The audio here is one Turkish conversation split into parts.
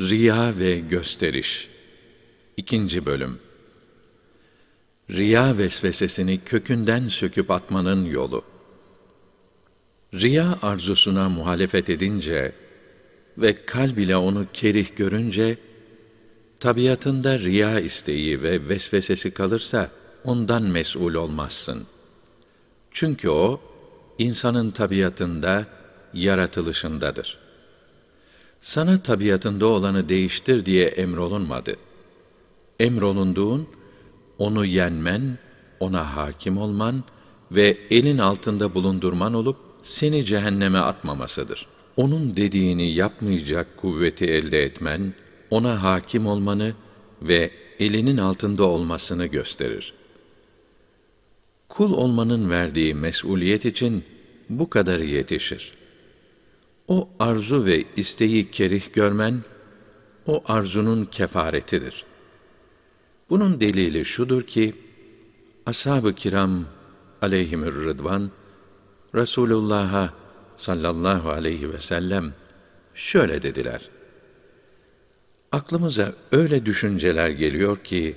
Riya ve gösteriş. İkinci bölüm. Riya vesvesesini kökünden söküp atmanın yolu. Riya arzusuna muhalefet edince ve kalb ile onu kerih görünce, tabiatında riya isteği ve vesvesesi kalırsa ondan mesul olmazsın. Çünkü o, insanın tabiatında, yaratılışındadır. Sana tabiatında olanı değiştir diye emrolunmadı. Emrolunduğun, onu yenmen, ona hakim olman ve elin altında bulundurman olup seni cehenneme atmamasıdır. Onun dediğini yapmayacak kuvveti elde etmen, ona hakim olmanı ve elinin altında olmasını gösterir. Kul olmanın verdiği mesuliyet için bu kadarı yetişir. O arzu ve isteği kerih görmen, o arzunun kefaretidir. Bunun delili şudur ki, ashab-ı kiram aleyhimür rıdvan, Resulullah'a sallallahu aleyhi ve sellem şöyle dediler. Aklımıza öyle düşünceler geliyor ki,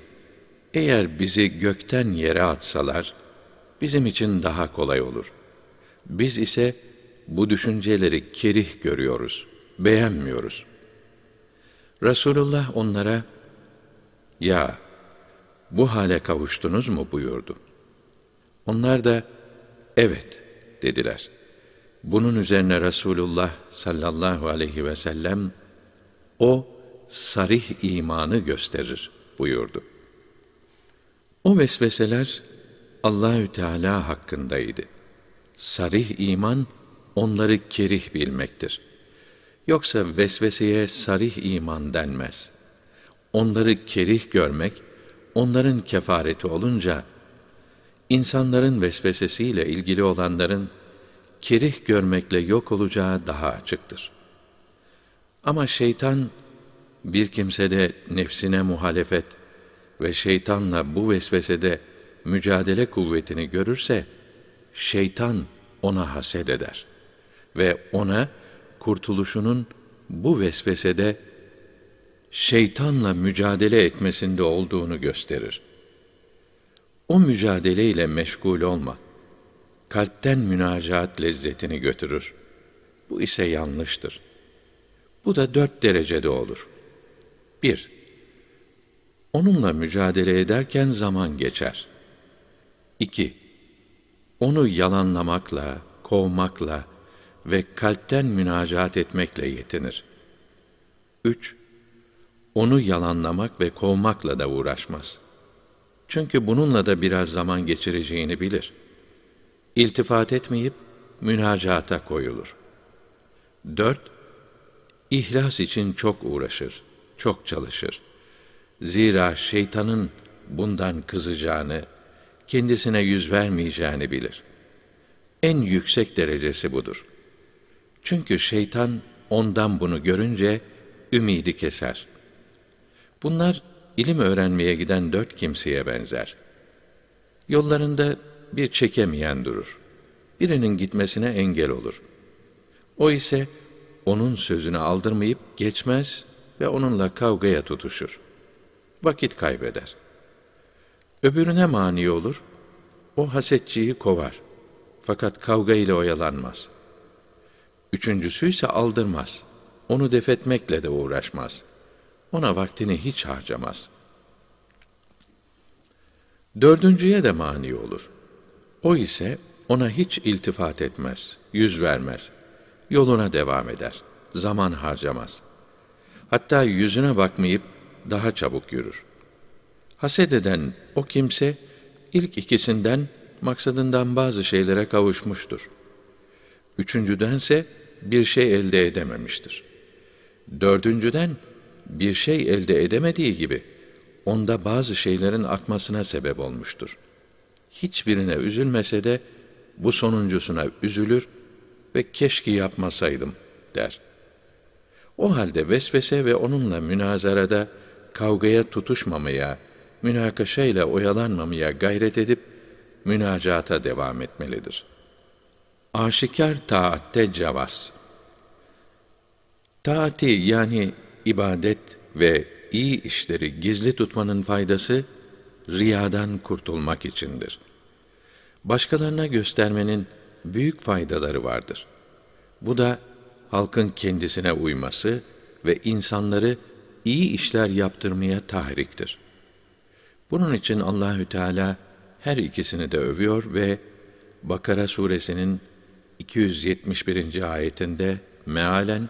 eğer bizi gökten yere atsalar, bizim için daha kolay olur. Biz ise bu düşünceleri kerih görüyoruz, beğenmiyoruz. Resulullah onlara, ya bu hale kavuştunuz mu buyurdu. Onlar da, evet dediler. Bunun üzerine Resulullah sallallahu aleyhi ve sellem, o sarih imanı gösterir buyurdu. O vesveseler Allahü Teala hakkındaydı. Sarih iman onları kerih bilmektir. Yoksa vesveseye sarih iman denmez. Onları kerih görmek, onların kefareti olunca, insanların vesvesesiyle ilgili olanların kerih görmekle yok olacağı daha açıktır. Ama şeytan, bir kimsede nefsine muhalefet ve şeytanla bu vesvesede mücadele kuvvetini görürse, şeytan ona haset eder.'' Ve ona kurtuluşunun bu vesvesede şeytanla mücadele etmesinde olduğunu gösterir. O mücadele ile meşgul olma. Kalpten münacaat lezzetini götürür. Bu ise yanlıştır. Bu da dört derecede olur. Bir, onunla mücadele ederken zaman geçer. İki, onu yalanlamakla, kovmakla, ve kalpten münacaat etmekle yetinir. 3. Onu yalanlamak ve kovmakla da uğraşmaz. Çünkü bununla da biraz zaman geçireceğini bilir. İltifat etmeyip münacata koyulur. 4. İhlas için çok uğraşır, çok çalışır. Zira şeytanın bundan kızacağını, kendisine yüz vermeyeceğini bilir. En yüksek derecesi budur.'' Çünkü şeytan ondan bunu görünce ümidi keser. Bunlar ilim öğrenmeye giden dört kimseye benzer. Yollarında bir çekemeyen durur. Birinin gitmesine engel olur. O ise onun sözünü aldırmayıp geçmez ve onunla kavgaya tutuşur. Vakit kaybeder. Öbürüne mani olur, o hasetçiyi kovar. Fakat kavga ile oyalanmaz. Üçüncüsü ise aldırmaz. Onu defetmekle de uğraşmaz. Ona vaktini hiç harcamaz. Dördüncüye de mani olur. O ise ona hiç iltifat etmez, yüz vermez. Yoluna devam eder. Zaman harcamaz. Hatta yüzüne bakmayıp daha çabuk yürür. Haset eden o kimse ilk ikisinden maksadından bazı şeylere kavuşmuştur. Üçüncüdense bir şey elde edememiştir. Dördüncüden bir şey elde edemediği gibi onda bazı şeylerin artmasına sebep olmuştur. Hiçbirine üzülmese de bu sonuncusuna üzülür ve keşke yapmasaydım der. O halde vesvese ve onunla münazarada kavgaya tutuşmamaya, münakaşayla oyalanmamaya gayret edip münacata devam etmelidir.'' Aşikar taatte cevaz. Taati yani ibadet ve iyi işleri gizli tutmanın faydası riyadan kurtulmak içindir. Başkalarına göstermenin büyük faydaları vardır. Bu da halkın kendisine uyması ve insanları iyi işler yaptırmaya tahriktir. Bunun için Allahü Teala her ikisini de övüyor ve Bakara suresinin 271. ayetinde mealen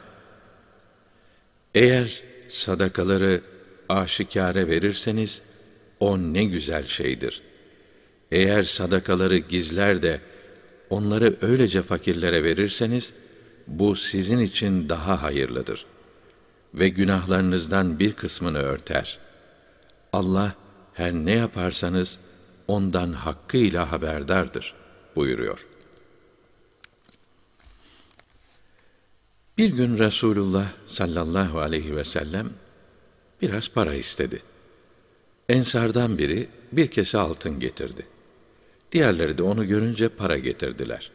eğer sadakaları aşikare verirseniz o ne güzel şeydir. Eğer sadakaları gizler de onları öylece fakirlere verirseniz bu sizin için daha hayırlıdır ve günahlarınızdan bir kısmını örter. Allah her ne yaparsanız ondan hakkıyla haberdardır buyuruyor. Bir gün Resulullah sallallahu aleyhi ve sellem biraz para istedi. Ensardan biri bir kese altın getirdi. Diğerleri de onu görünce para getirdiler.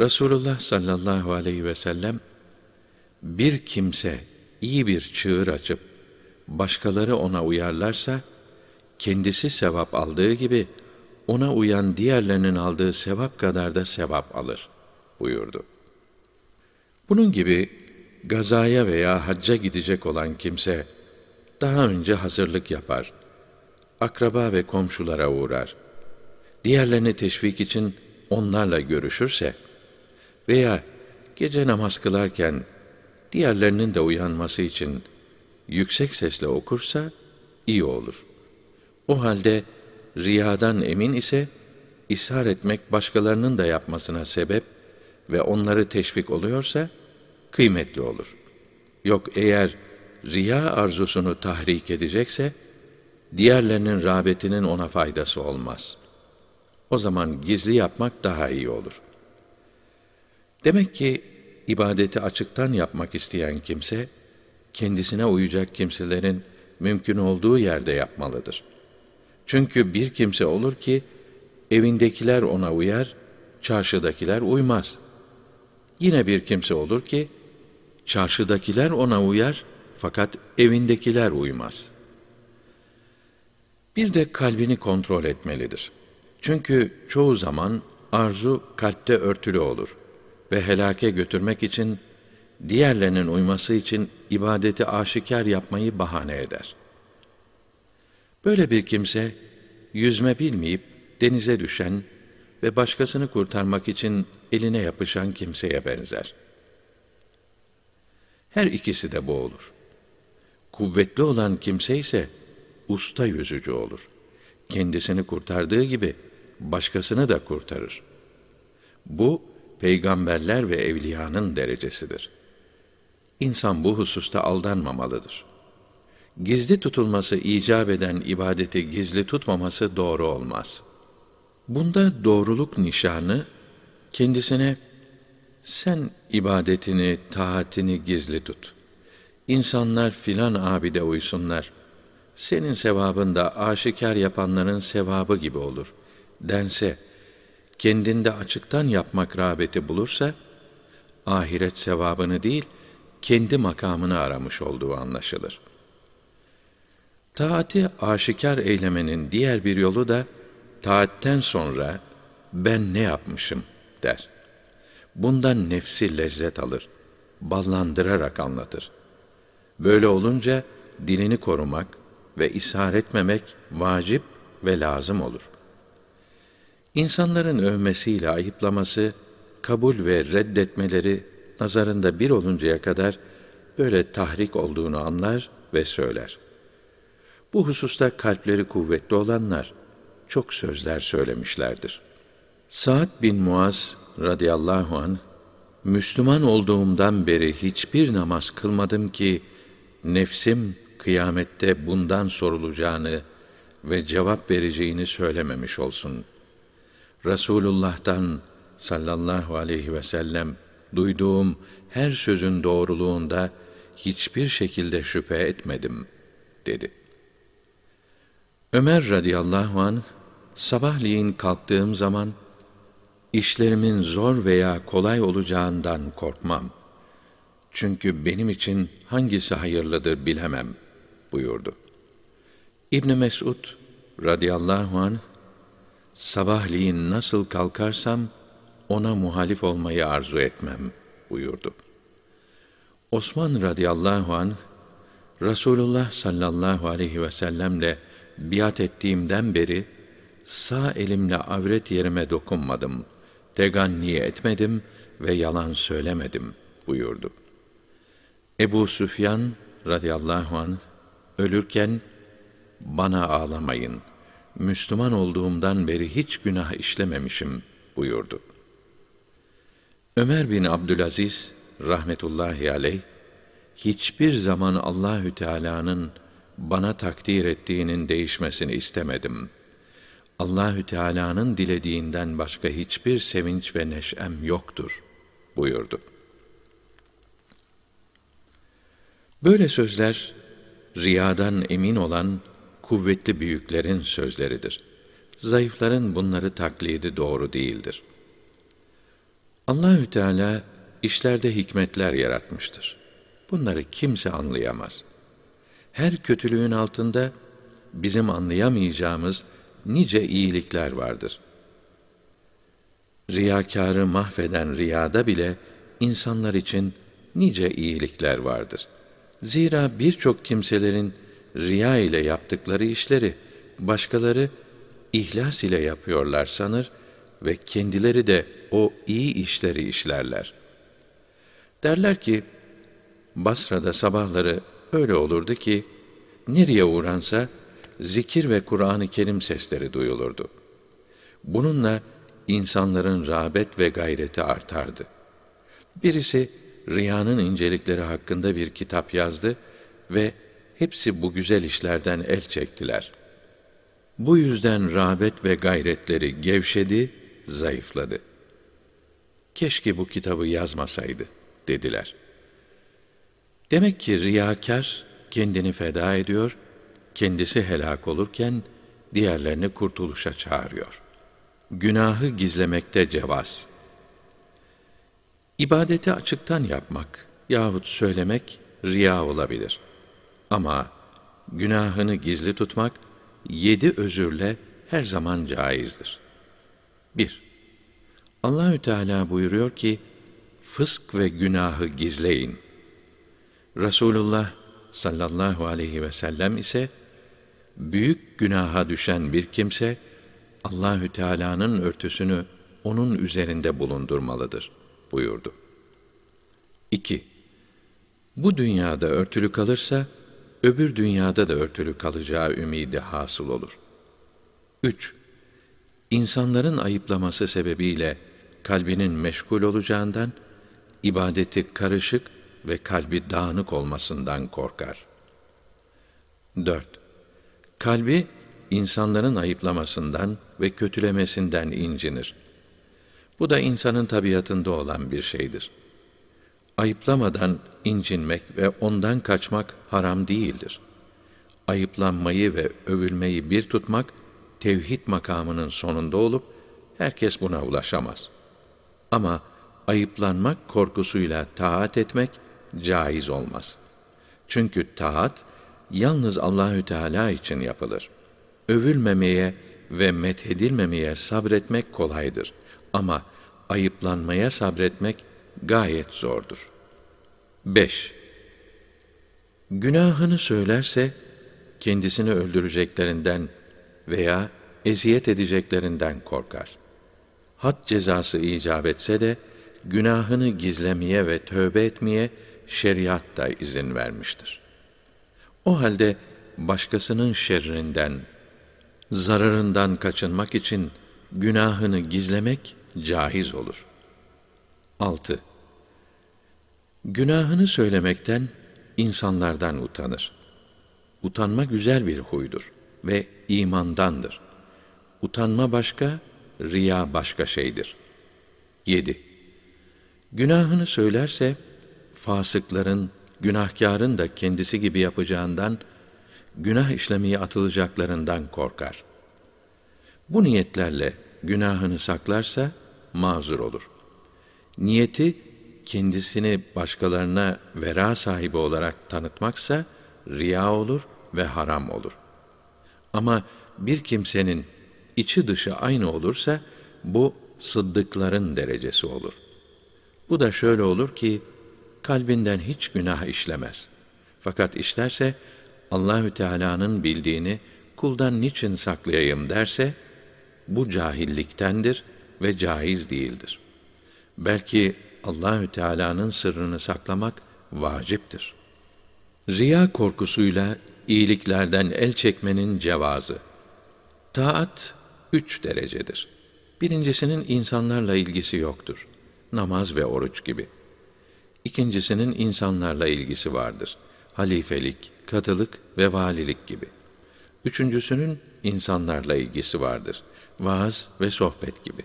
Resulullah sallallahu aleyhi ve sellem bir kimse iyi bir çığır açıp başkaları ona uyarlarsa kendisi sevap aldığı gibi ona uyan diğerlerinin aldığı sevap kadar da sevap alır buyurdu. Bunun gibi gazaya veya hacca gidecek olan kimse daha önce hazırlık yapar. Akraba ve komşulara uğrar. Diğerlerini teşvik için onlarla görüşürse veya gece namaz kılarken diğerlerinin de uyanması için yüksek sesle okursa iyi olur. O halde riyadan emin ise ishar etmek başkalarının da yapmasına sebep ve onları teşvik oluyorsa kıymetli olur. Yok eğer riya arzusunu tahrik edecekse diğerlerinin rağbetinin ona faydası olmaz. O zaman gizli yapmak daha iyi olur. Demek ki ibadeti açıktan yapmak isteyen kimse kendisine uyacak kimselerin mümkün olduğu yerde yapmalıdır. Çünkü bir kimse olur ki evindekiler ona uyar, çarşıdakiler uymaz. Yine bir kimse olur ki çarşıdakiler ona uyar fakat evindekiler uymaz. Bir de kalbini kontrol etmelidir. Çünkü çoğu zaman arzu kalpte örtülü olur ve helake götürmek için diğerlerinin uyması için ibadeti aşikar yapmayı bahane eder. Böyle bir kimse yüzme bilmeyip denize düşen ve başkasını kurtarmak için eline yapışan kimseye benzer. Her ikisi de bu olur. Kuvvetli olan kimse ise usta yüzücü olur. Kendisini kurtardığı gibi başkasını da kurtarır. Bu peygamberler ve evliyanın derecesidir. İnsan bu hususta aldanmamalıdır. Gizli tutulması icap eden ibadeti gizli tutmaması doğru olmaz. Bunda doğruluk nişanı kendisine sen ibadetini, taatini gizli tut. İnsanlar filan abide uysunlar. Senin sevabın da aşikar yapanların sevabı gibi olur. Dense, kendinde açıktan yapmak rağbeti bulursa, ahiret sevabını değil, kendi makamını aramış olduğu anlaşılır. Taati aşikar eylemenin diğer bir yolu da, taatten sonra ben ne yapmışım der. Bundan nefsi lezzet alır, ballandırarak anlatır. Böyle olunca dilini korumak ve ishar etmemek vacip ve lazım olur. İnsanların övmesiyle ayıplaması, kabul ve reddetmeleri nazarında bir oluncaya kadar böyle tahrik olduğunu anlar ve söyler. Bu hususta kalpleri kuvvetli olanlar çok sözler söylemişlerdir. Sa'd bin Muaz radıyallahu an Müslüman olduğumdan beri hiçbir namaz kılmadım ki nefsim kıyamette bundan sorulacağını ve cevap vereceğini söylememiş olsun. Resulullah'tan sallallahu aleyhi ve sellem duyduğum her sözün doğruluğunda hiçbir şekilde şüphe etmedim dedi. Ömer radıyallahu anh sabahleyin kalktığım zaman işlerimin zor veya kolay olacağından korkmam. Çünkü benim için hangisi hayırlıdır bilemem buyurdu. İbn Mesud radıyallahu anh sabahleyin nasıl kalkarsam ona muhalif olmayı arzu etmem buyurdu. Osman radıyallahu anh Rasulullah sallallahu aleyhi ve sellemle biat ettiğimden beri sağ elimle avret yerime dokunmadım, teganni etmedim ve yalan söylemedim buyurdu. Ebu Süfyan radıyallahu anh ölürken bana ağlamayın. Müslüman olduğumdan beri hiç günah işlememişim buyurdu. Ömer bin Abdülaziz rahmetullahi aleyh hiçbir zaman Allahü Teala'nın bana takdir ettiğinin değişmesini istemedim. Allahü Teala'nın dilediğinden başka hiçbir sevinç ve neşem yoktur buyurdu. Böyle sözler riyadan emin olan kuvvetli büyüklerin sözleridir. Zayıfların bunları taklidi doğru değildir. Allahü Teala işlerde hikmetler yaratmıştır. Bunları kimse anlayamaz. Her kötülüğün altında bizim anlayamayacağımız nice iyilikler vardır. Riyakarı mahveden riyada bile insanlar için nice iyilikler vardır. Zira birçok kimselerin riya ile yaptıkları işleri başkaları ihlas ile yapıyorlar sanır ve kendileri de o iyi işleri işlerler. Derler ki, Basra'da sabahları öyle olurdu ki, nereye uğransa zikir ve Kur'an-ı Kerim sesleri duyulurdu. Bununla insanların rağbet ve gayreti artardı. Birisi riyanın incelikleri hakkında bir kitap yazdı ve hepsi bu güzel işlerden el çektiler. Bu yüzden rağbet ve gayretleri gevşedi, zayıfladı. Keşke bu kitabı yazmasaydı, dediler. Demek ki riyakar kendini feda ediyor, kendisi helak olurken diğerlerini kurtuluşa çağırıyor. Günahı gizlemekte cevaz. İbadeti açıktan yapmak yahut söylemek riya olabilir. Ama günahını gizli tutmak yedi özürle her zaman caizdir. 1. Allahü Teala buyuruyor ki: Fısk ve günahı gizleyin. Resulullah sallallahu aleyhi ve sellem ise büyük günaha düşen bir kimse Allahü Teala'nın örtüsünü onun üzerinde bulundurmalıdır buyurdu. 2. Bu dünyada örtülü kalırsa öbür dünyada da örtülü kalacağı ümidi hasıl olur. 3. İnsanların ayıplaması sebebiyle kalbinin meşgul olacağından ibadeti karışık ve kalbi dağınık olmasından korkar. 4. Kalbi insanların ayıplamasından ve kötülemesinden incinir. Bu da insanın tabiatında olan bir şeydir. Ayıplamadan incinmek ve ondan kaçmak haram değildir. Ayıplanmayı ve övülmeyi bir tutmak tevhid makamının sonunda olup herkes buna ulaşamaz. Ama ayıplanmak korkusuyla taat etmek caiz olmaz. Çünkü taat yalnız Allahü Teala için yapılır. Övülmemeye ve methedilmemeye sabretmek kolaydır ama ayıplanmaya sabretmek gayet zordur. 5. Günahını söylerse kendisini öldüreceklerinden veya eziyet edeceklerinden korkar. Had cezası icap etse de günahını gizlemeye ve tövbe etmeye şeriat da izin vermiştir. O halde başkasının şerrinden, zararından kaçınmak için günahını gizlemek caiz olur. 6. Günahını söylemekten insanlardan utanır. Utanma güzel bir huydur ve imandandır. Utanma başka, riya başka şeydir. 7. Günahını söylerse fasıkların, günahkarın da kendisi gibi yapacağından günah işlemeye atılacaklarından korkar. Bu niyetlerle günahını saklarsa mazur olur. Niyeti kendisini başkalarına vera sahibi olarak tanıtmaksa riya olur ve haram olur. Ama bir kimsenin içi dışı aynı olursa bu sıddıkların derecesi olur. Bu da şöyle olur ki kalbinden hiç günah işlemez. Fakat işlerse Allahü Teala'nın bildiğini kuldan niçin saklayayım derse bu cahilliktendir ve caiz değildir. Belki Allahü Teala'nın sırrını saklamak vaciptir. Riya korkusuyla iyiliklerden el çekmenin cevazı. Taat üç derecedir. Birincisinin insanlarla ilgisi yoktur. Namaz ve oruç gibi. İkincisinin insanlarla ilgisi vardır. Halifelik, katılık ve valilik gibi. Üçüncüsünün insanlarla ilgisi vardır. Vaaz ve sohbet gibi.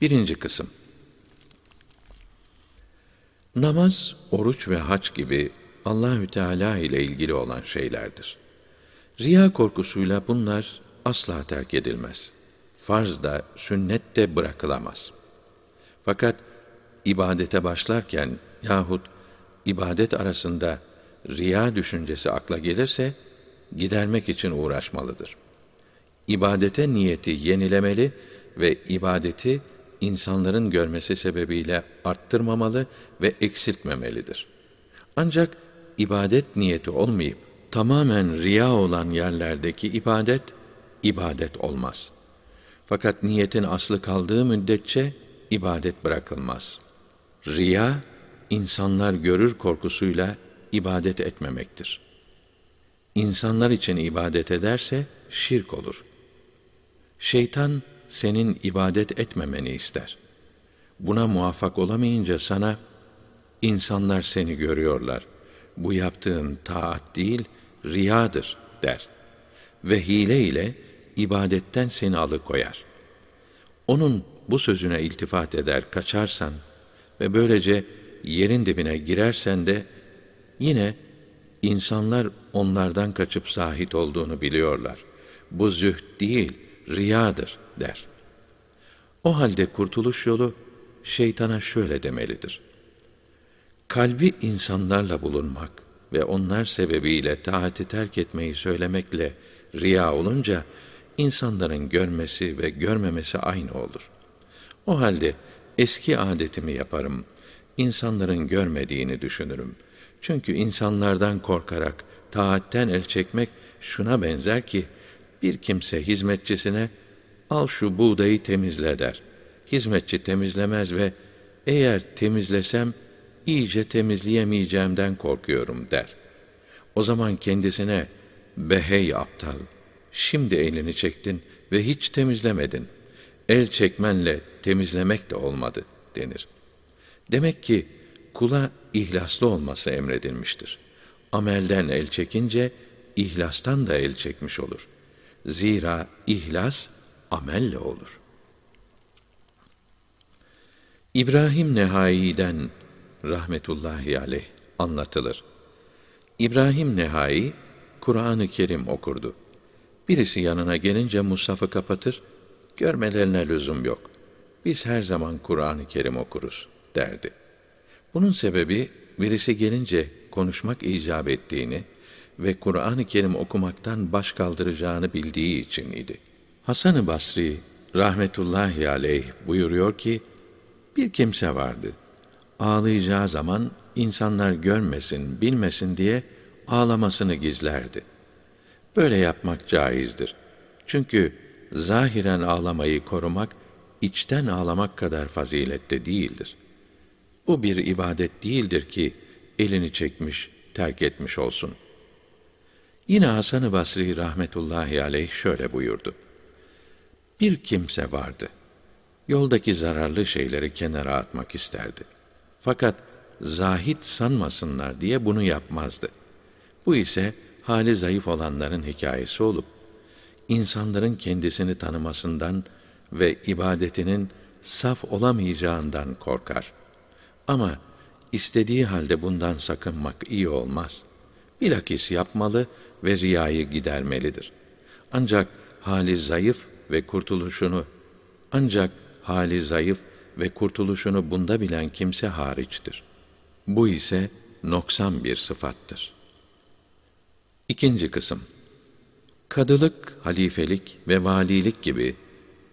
Birinci kısım. Namaz, oruç ve hac gibi Allahü Teala ile ilgili olan şeylerdir. Riya korkusuyla bunlar asla terk edilmez. Farz da, sünnet de bırakılamaz. Fakat ibadete başlarken yahut ibadet arasında riya düşüncesi akla gelirse gidermek için uğraşmalıdır. İbadete niyeti yenilemeli ve ibadeti insanların görmesi sebebiyle arttırmamalı ve eksiltmemelidir. Ancak ibadet niyeti olmayıp tamamen riya olan yerlerdeki ibadet ibadet olmaz. Fakat niyetin aslı kaldığı müddetçe ibadet bırakılmaz. Riya insanlar görür korkusuyla ibadet etmemektir. İnsanlar için ibadet ederse şirk olur. Şeytan senin ibadet etmemeni ister. Buna muvaffak olamayınca sana insanlar seni görüyorlar. Bu yaptığın taat değil, riyadır der. Ve hile ile ibadetten seni alıkoyar. Onun bu sözüne iltifat eder, kaçarsan ve böylece yerin dibine girersen de yine insanlar onlardan kaçıp zahit olduğunu biliyorlar. Bu zühd değil, riyadır der. O halde kurtuluş yolu şeytana şöyle demelidir. Kalbi insanlarla bulunmak ve onlar sebebiyle taati terk etmeyi söylemekle riya olunca insanların görmesi ve görmemesi aynı olur. O halde eski adetimi yaparım. İnsanların görmediğini düşünürüm. Çünkü insanlardan korkarak taatten el çekmek şuna benzer ki bir kimse hizmetçisine al şu buğdayı temizle der. Hizmetçi temizlemez ve eğer temizlesem iyice temizleyemeyeceğimden korkuyorum der. O zaman kendisine behey aptal şimdi elini çektin ve hiç temizlemedin. El çekmenle temizlemek de olmadı denir. Demek ki kula ihlaslı olması emredilmiştir. Amelden el çekince ihlastan da el çekmiş olur. Zira ihlas amelle olur. İbrahim Nehai'den rahmetullahi aleyh anlatılır. İbrahim Nehai Kur'an-ı Kerim okurdu. Birisi yanına gelince Mushaf'ı kapatır, görmelerine lüzum yok. Biz her zaman Kur'an-ı Kerim okuruz derdi. Bunun sebebi birisi gelince konuşmak icap ettiğini ve Kur'an-ı Kerim okumaktan baş kaldıracağını bildiği için idi. Hasan-ı Basri rahmetullahi aleyh buyuruyor ki, bir kimse vardı. Ağlayacağı zaman insanlar görmesin, bilmesin diye ağlamasını gizlerdi. Böyle yapmak caizdir. Çünkü zahiren ağlamayı korumak, içten ağlamak kadar fazilette değildir. Bu bir ibadet değildir ki elini çekmiş, terk etmiş olsun. Yine Hasan-ı Basri rahmetullahi aleyh şöyle buyurdu. Bir kimse vardı. Yoldaki zararlı şeyleri kenara atmak isterdi. Fakat zahit sanmasınlar diye bunu yapmazdı. Bu ise hali zayıf olanların hikayesi olup insanların kendisini tanımasından ve ibadetinin saf olamayacağından korkar. Ama istediği halde bundan sakınmak iyi olmaz. Bilakis yapmalı ve riyayı gidermelidir. Ancak hali zayıf ve kurtuluşunu ancak hali zayıf ve kurtuluşunu bunda bilen kimse hariçtir. Bu ise noksan bir sıfattır. İkinci kısım Kadılık, halifelik ve valilik gibi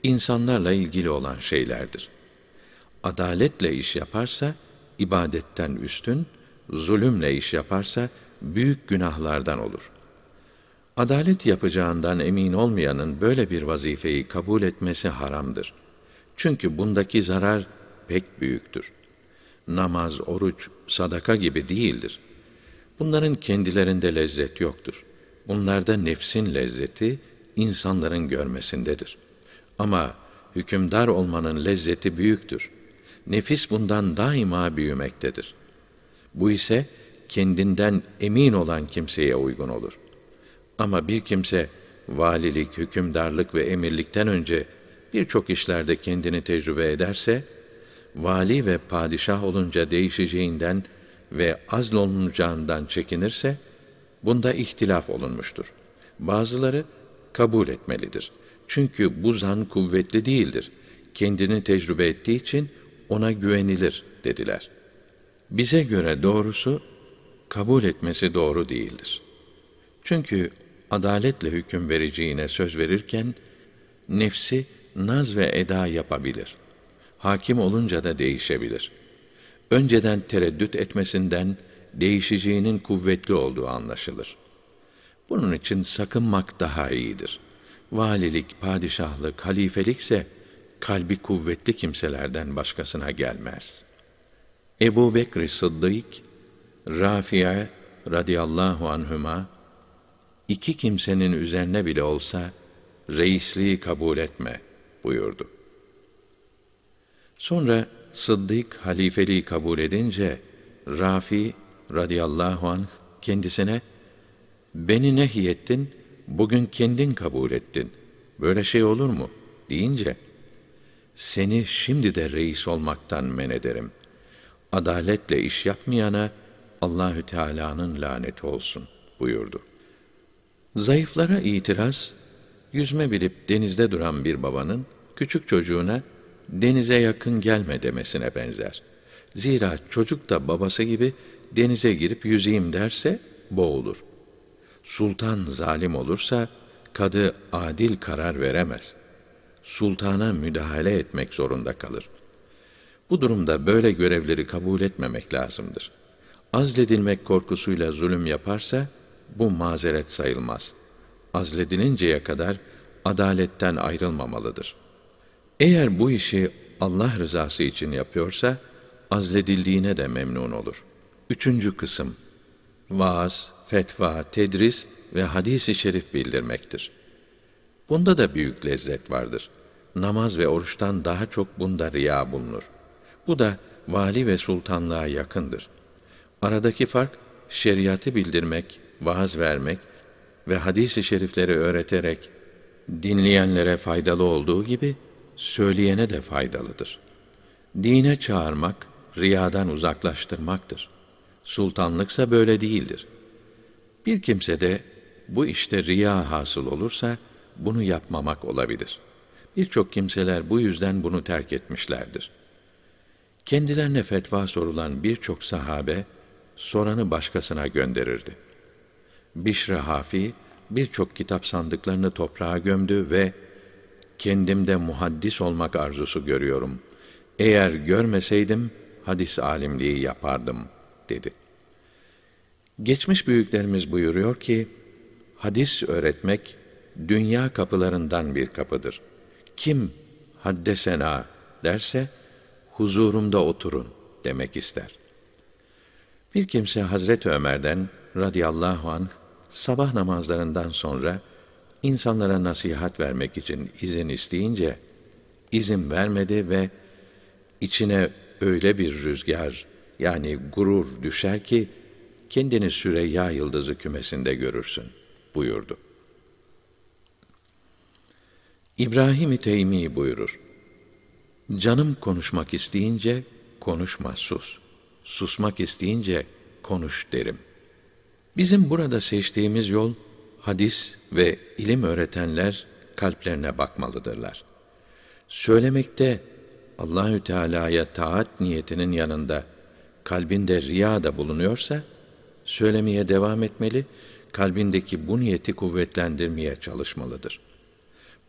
insanlarla ilgili olan şeylerdir. Adaletle iş yaparsa ibadetten üstün, zulümle iş yaparsa büyük günahlardan olur. Adalet yapacağından emin olmayanın böyle bir vazifeyi kabul etmesi haramdır. Çünkü bundaki zarar pek büyüktür. Namaz, oruç, sadaka gibi değildir. Bunların kendilerinde lezzet yoktur. Bunlarda nefsin lezzeti insanların görmesindedir. Ama hükümdar olmanın lezzeti büyüktür. Nefis bundan daima büyümektedir. Bu ise kendinden emin olan kimseye uygun olur. Ama bir kimse valilik, hükümdarlık ve emirlikten önce birçok işlerde kendini tecrübe ederse, vali ve padişah olunca değişeceğinden ve azlolunacağından çekinirse, bunda ihtilaf olunmuştur. Bazıları kabul etmelidir. Çünkü bu zan kuvvetli değildir. Kendini tecrübe ettiği için ona güvenilir dediler. Bize göre doğrusu kabul etmesi doğru değildir. Çünkü adaletle hüküm vereceğine söz verirken nefsi naz ve eda yapabilir. Hakim olunca da değişebilir. Önceden tereddüt etmesinden değişeceğinin kuvvetli olduğu anlaşılır. Bunun için sakınmak daha iyidir. Valilik, padişahlık, halifelikse kalbi kuvvetli kimselerden başkasına gelmez. Ebu Bekr Sıddık, Rafi'e radıyallahu anhüma, iki kimsenin üzerine bile olsa reisliği kabul etme buyurdu. Sonra Sıddık halifeliği kabul edince Rafi radıyallahu anh kendisine beni nehyettin, bugün kendin kabul ettin. Böyle şey olur mu? deyince seni şimdi de reis olmaktan men ederim. Adaletle iş yapmayana Allahü Teala'nın laneti olsun buyurdu. Zayıflara itiraz, yüzme bilip denizde duran bir babanın küçük çocuğuna denize yakın gelme demesine benzer. Zira çocuk da babası gibi denize girip yüzeyim derse boğulur. Sultan zalim olursa kadı adil karar veremez. Sultana müdahale etmek zorunda kalır. Bu durumda böyle görevleri kabul etmemek lazımdır. Azledilmek korkusuyla zulüm yaparsa bu mazeret sayılmaz. Azledilinceye kadar adaletten ayrılmamalıdır. Eğer bu işi Allah rızası için yapıyorsa azledildiğine de memnun olur. Üçüncü kısım vaaz, fetva, tedris ve hadis-i şerif bildirmektir. Bunda da büyük lezzet vardır. Namaz ve oruçtan daha çok bunda riya bulunur. Bu da vali ve sultanlığa yakındır. Aradaki fark şeriatı bildirmek, vaaz vermek ve hadis-i şerifleri öğreterek dinleyenlere faydalı olduğu gibi söyleyene de faydalıdır. Dine çağırmak, riyadan uzaklaştırmaktır. Sultanlıksa böyle değildir. Bir kimse de bu işte riya hasıl olursa bunu yapmamak olabilir. Birçok kimseler bu yüzden bunu terk etmişlerdir. Kendilerine fetva sorulan birçok sahabe soranı başkasına gönderirdi. Bişre Hafi birçok kitap sandıklarını toprağa gömdü ve kendimde muhaddis olmak arzusu görüyorum. Eğer görmeseydim hadis alimliği yapardım dedi. Geçmiş büyüklerimiz buyuruyor ki hadis öğretmek dünya kapılarından bir kapıdır. Kim haddesena derse huzurumda oturun demek ister. Bir kimse Hazreti Ömer'den radıyallahu anh sabah namazlarından sonra insanlara nasihat vermek için izin isteyince izin vermedi ve içine öyle bir rüzgar yani gurur düşer ki kendini Süreyya yıldızı kümesinde görürsün buyurdu. İbrahim-i Teymi buyurur. Canım konuşmak isteyince konuşma sus. Susmak isteyince konuş derim. Bizim burada seçtiğimiz yol hadis ve ilim öğretenler kalplerine bakmalıdırlar. Söylemekte Allahü Teala'ya taat niyetinin yanında kalbinde riya da bulunuyorsa söylemeye devam etmeli, kalbindeki bu niyeti kuvvetlendirmeye çalışmalıdır.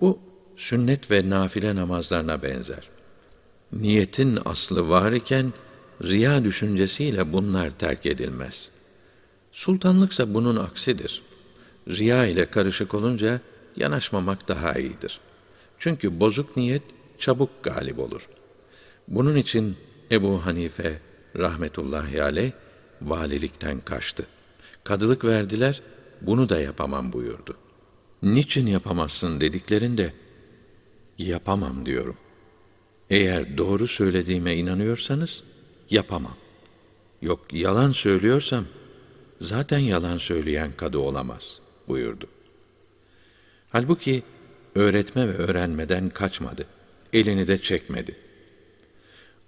Bu sünnet ve nafile namazlarına benzer. Niyetin aslı var iken riya düşüncesiyle bunlar terk edilmez. Sultanlıksa bunun aksidir. Riya ile karışık olunca yanaşmamak daha iyidir. Çünkü bozuk niyet çabuk galip olur. Bunun için Ebu Hanife rahmetullahi aleyh valilikten kaçtı. Kadılık verdiler, bunu da yapamam buyurdu. Niçin yapamazsın dediklerinde, yapamam diyorum. Eğer doğru söylediğime inanıyorsanız, yapamam. Yok yalan söylüyorsam, zaten yalan söyleyen kadı olamaz buyurdu. Halbuki öğretme ve öğrenmeden kaçmadı. Elini de çekmedi.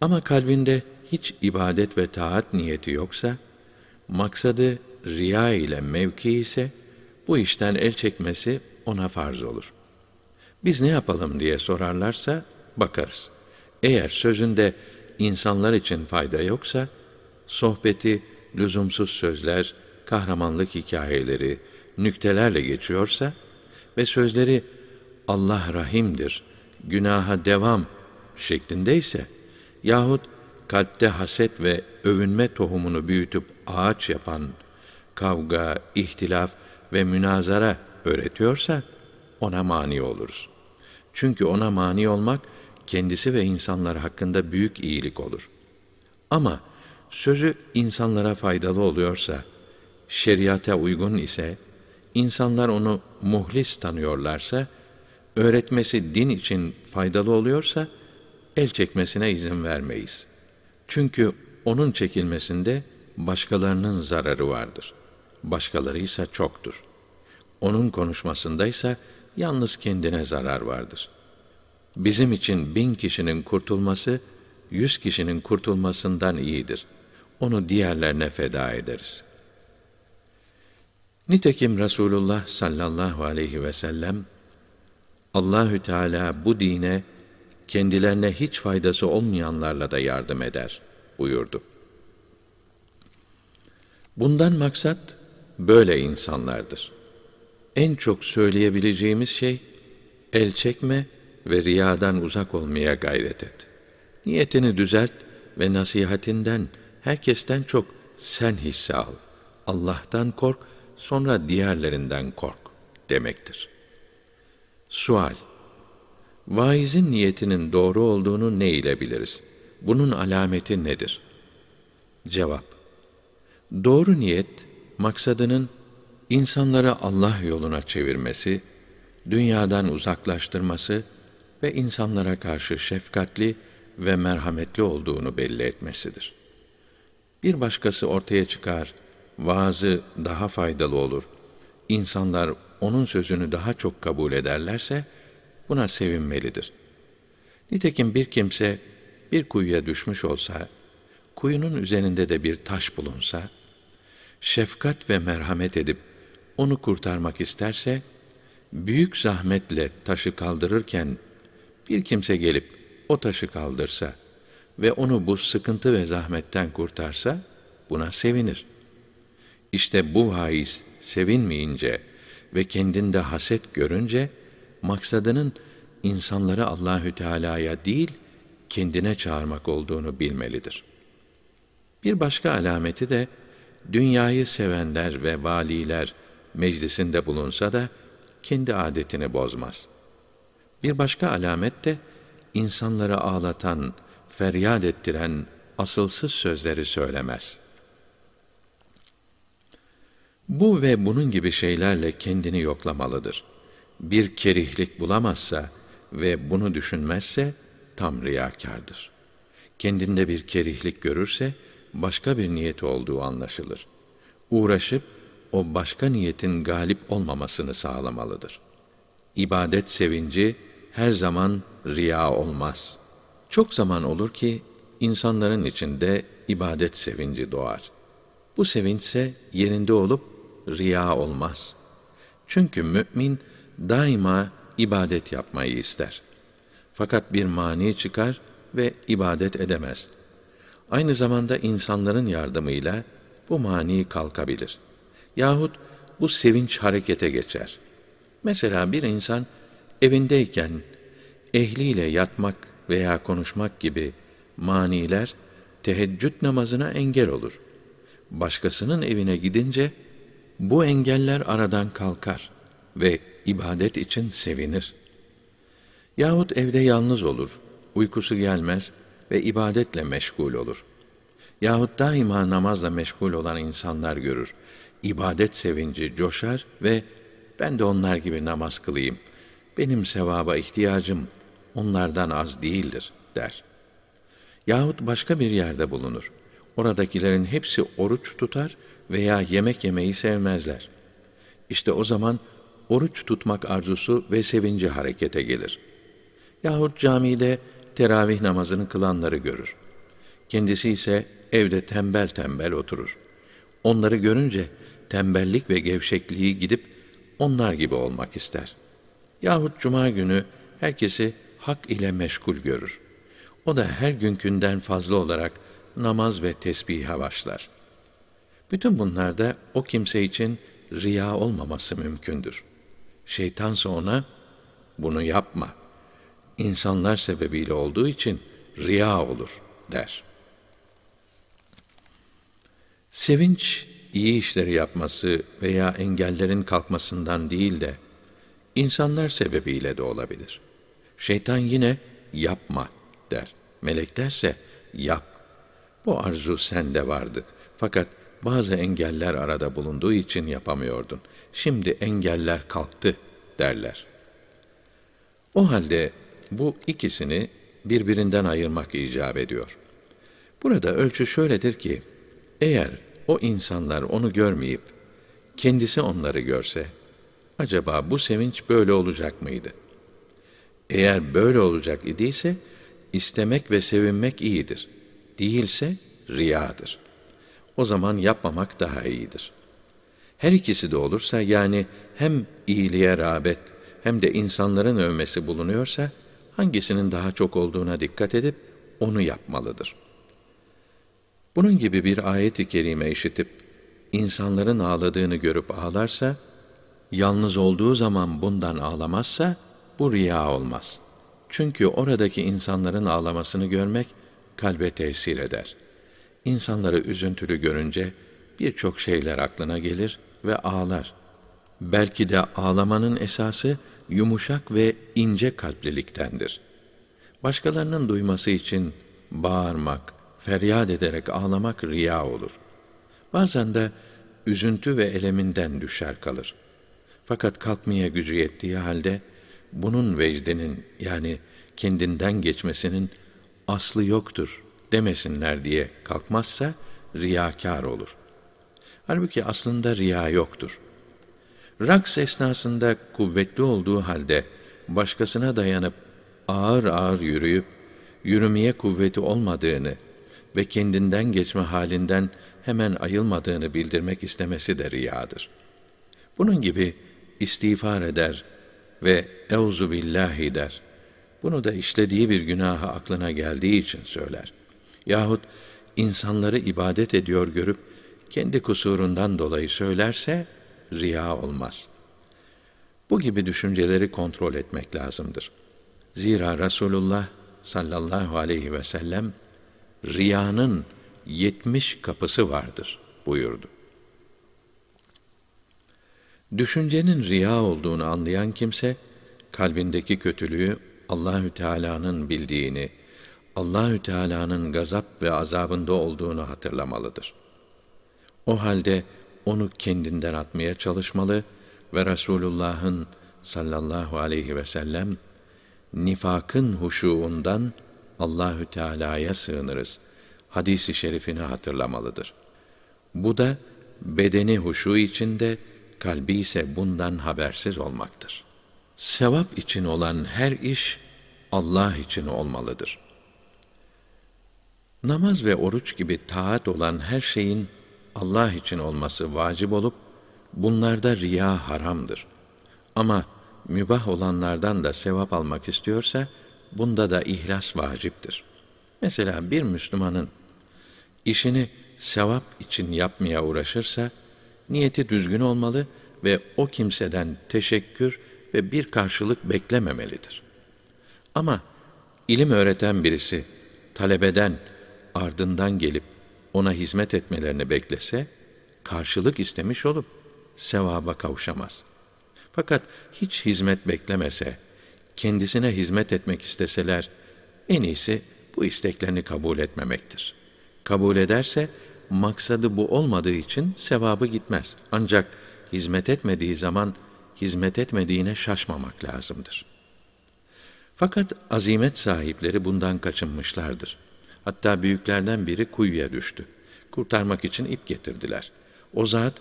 Ama kalbinde hiç ibadet ve taat niyeti yoksa, maksadı riya ile mevki ise, bu işten el çekmesi ona farz olur. Biz ne yapalım diye sorarlarsa, bakarız. Eğer sözünde insanlar için fayda yoksa, sohbeti lüzumsuz sözler, kahramanlık hikayeleri, nüktelerle geçiyorsa ve sözleri Allah rahimdir, günaha devam şeklindeyse yahut kalpte haset ve övünme tohumunu büyütüp ağaç yapan kavga, ihtilaf ve münazara öğretiyorsa ona mani oluruz. Çünkü ona mani olmak kendisi ve insanlar hakkında büyük iyilik olur. Ama sözü insanlara faydalı oluyorsa, şeriata uygun ise, insanlar onu muhlis tanıyorlarsa, öğretmesi din için faydalı oluyorsa, el çekmesine izin vermeyiz. Çünkü onun çekilmesinde başkalarının zararı vardır. Başkaları ise çoktur. Onun konuşmasındaysa yalnız kendine zarar vardır. Bizim için bin kişinin kurtulması, yüz kişinin kurtulmasından iyidir. Onu diğerlerine feda ederiz. Nitekim Resulullah sallallahu aleyhi ve sellem Allahü Teala bu dine kendilerine hiç faydası olmayanlarla da yardım eder buyurdu. Bundan maksat böyle insanlardır. En çok söyleyebileceğimiz şey el çekme ve riyadan uzak olmaya gayret et. Niyetini düzelt ve nasihatinden herkesten çok sen hisse al. Allah'tan kork, sonra diğerlerinden kork demektir. Sual Vaizin niyetinin doğru olduğunu ne ile biliriz? Bunun alameti nedir? Cevap Doğru niyet, maksadının insanları Allah yoluna çevirmesi, dünyadan uzaklaştırması ve insanlara karşı şefkatli ve merhametli olduğunu belli etmesidir. Bir başkası ortaya çıkar, vaazı daha faydalı olur, insanlar onun sözünü daha çok kabul ederlerse, buna sevinmelidir. Nitekim bir kimse bir kuyuya düşmüş olsa, kuyunun üzerinde de bir taş bulunsa, şefkat ve merhamet edip onu kurtarmak isterse, büyük zahmetle taşı kaldırırken bir kimse gelip o taşı kaldırsa ve onu bu sıkıntı ve zahmetten kurtarsa, buna sevinir. İşte bu vaiz sevinmeyince ve kendinde haset görünce, maksadının insanları Allahü Teala'ya değil, kendine çağırmak olduğunu bilmelidir. Bir başka alameti de dünyayı sevenler ve valiler meclisinde bulunsa da kendi adetini bozmaz. Bir başka alamet de insanları ağlatan, feryat ettiren asılsız sözleri söylemez. Bu ve bunun gibi şeylerle kendini yoklamalıdır. Bir kerihlik bulamazsa ve bunu düşünmezse tam riyakardır. Kendinde bir kerihlik görürse başka bir niyet olduğu anlaşılır. Uğraşıp o başka niyetin galip olmamasını sağlamalıdır. İbadet sevinci her zaman riya olmaz. Çok zaman olur ki insanların içinde ibadet sevinci doğar. Bu sevinçse yerinde olup riya olmaz. Çünkü mümin daima ibadet yapmayı ister. Fakat bir mani çıkar, ve ibadet edemez. Aynı zamanda insanların yardımıyla bu mani kalkabilir. Yahut bu sevinç harekete geçer. Mesela bir insan evindeyken ehliyle yatmak veya konuşmak gibi maniler teheccüd namazına engel olur. Başkasının evine gidince bu engeller aradan kalkar ve ibadet için sevinir. Yahut evde yalnız olur, uykusu gelmez ve ibadetle meşgul olur. Yahut daima namazla meşgul olan insanlar görür. İbadet sevinci coşar ve ben de onlar gibi namaz kılayım. Benim sevaba ihtiyacım onlardan az değildir der. Yahut başka bir yerde bulunur. Oradakilerin hepsi oruç tutar veya yemek yemeyi sevmezler. İşte o zaman oruç tutmak arzusu ve sevinci harekete gelir. Yahut camide teravih namazını kılanları görür. Kendisi ise evde tembel tembel oturur. Onları görünce tembellik ve gevşekliği gidip onlar gibi olmak ister. Yahut cuma günü herkesi hak ile meşgul görür. O da her günkünden fazla olarak namaz ve tesbihe başlar. Bütün bunlarda o kimse için riya olmaması mümkündür. Şeytan ona bunu yapma. İnsanlar sebebiyle olduğu için riya olur der. Sevinç iyi işleri yapması veya engellerin kalkmasından değil de insanlar sebebiyle de olabilir. Şeytan yine yapma der. Meleklerse yap. Bu arzu sende vardı. Fakat bazı engeller arada bulunduğu için yapamıyordun. Şimdi engeller kalktı derler. O halde bu ikisini birbirinden ayırmak icap ediyor. Burada ölçü şöyledir ki, eğer o insanlar onu görmeyip, kendisi onları görse, acaba bu sevinç böyle olacak mıydı? Eğer böyle olacak idiyse, istemek ve sevinmek iyidir. Değilse, riyadır. O zaman yapmamak daha iyidir. Her ikisi de olursa, yani hem iyiliğe rağbet, hem de insanların övmesi bulunuyorsa, hangisinin daha çok olduğuna dikkat edip, onu yapmalıdır.'' Bunun gibi bir ayet-i kerime işitip insanların ağladığını görüp ağlarsa, yalnız olduğu zaman bundan ağlamazsa bu riya olmaz. Çünkü oradaki insanların ağlamasını görmek kalbe tesir eder. İnsanları üzüntülü görünce birçok şeyler aklına gelir ve ağlar. Belki de ağlamanın esası yumuşak ve ince kalpliliktendir. Başkalarının duyması için bağırmak, feryat ederek ağlamak riya olur. Bazen de üzüntü ve eleminden düşer kalır. Fakat kalkmaya gücü yettiği halde bunun vecdinin yani kendinden geçmesinin aslı yoktur demesinler diye kalkmazsa riyakar olur. Halbuki aslında riya yoktur. Raks esnasında kuvvetli olduğu halde başkasına dayanıp ağır ağır yürüyüp yürümeye kuvveti olmadığını ve kendinden geçme halinden hemen ayılmadığını bildirmek istemesi de riyadır. Bunun gibi istiğfar eder ve euzu billahi der. Bunu da işlediği bir günahı aklına geldiği için söyler. Yahut insanları ibadet ediyor görüp kendi kusurundan dolayı söylerse riya olmaz. Bu gibi düşünceleri kontrol etmek lazımdır. Zira Resulullah sallallahu aleyhi ve sellem riyanın yetmiş kapısı vardır buyurdu. Düşüncenin riya olduğunu anlayan kimse kalbindeki kötülüğü Allahü Teala'nın bildiğini, Allahü Teala'nın gazap ve azabında olduğunu hatırlamalıdır. O halde onu kendinden atmaya çalışmalı ve Resulullah'ın sallallahu aleyhi ve sellem nifakın huşuundan Allahü Teala'ya sığınırız. Hadisi şerifini hatırlamalıdır. Bu da bedeni huşu içinde, kalbi ise bundan habersiz olmaktır. Sevap için olan her iş Allah için olmalıdır. Namaz ve oruç gibi taat olan her şeyin Allah için olması vacip olup bunlarda riya haramdır. Ama mübah olanlardan da sevap almak istiyorsa bunda da ihlas vaciptir. Mesela bir Müslümanın işini sevap için yapmaya uğraşırsa, niyeti düzgün olmalı ve o kimseden teşekkür ve bir karşılık beklememelidir. Ama ilim öğreten birisi talebeden ardından gelip ona hizmet etmelerini beklese karşılık istemiş olup sevaba kavuşamaz. Fakat hiç hizmet beklemese, kendisine hizmet etmek isteseler en iyisi bu isteklerini kabul etmemektir. Kabul ederse maksadı bu olmadığı için sevabı gitmez. Ancak hizmet etmediği zaman hizmet etmediğine şaşmamak lazımdır. Fakat azimet sahipleri bundan kaçınmışlardır. Hatta büyüklerden biri kuyuya düştü. Kurtarmak için ip getirdiler. O zat,